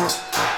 Huh.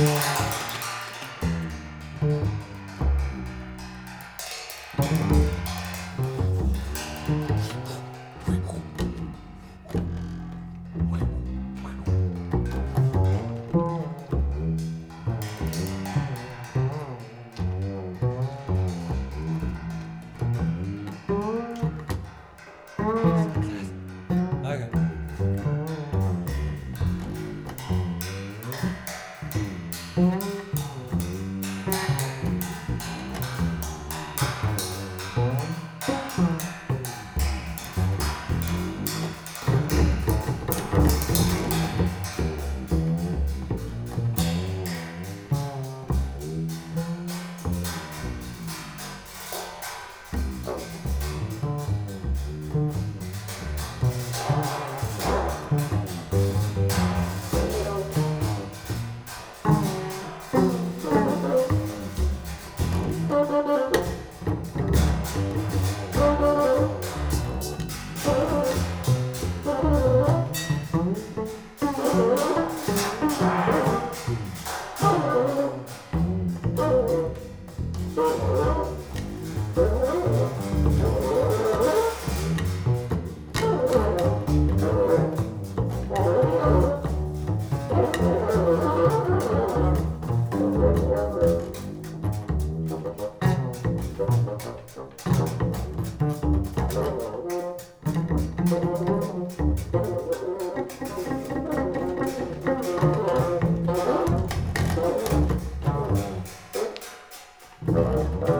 Yeah. Música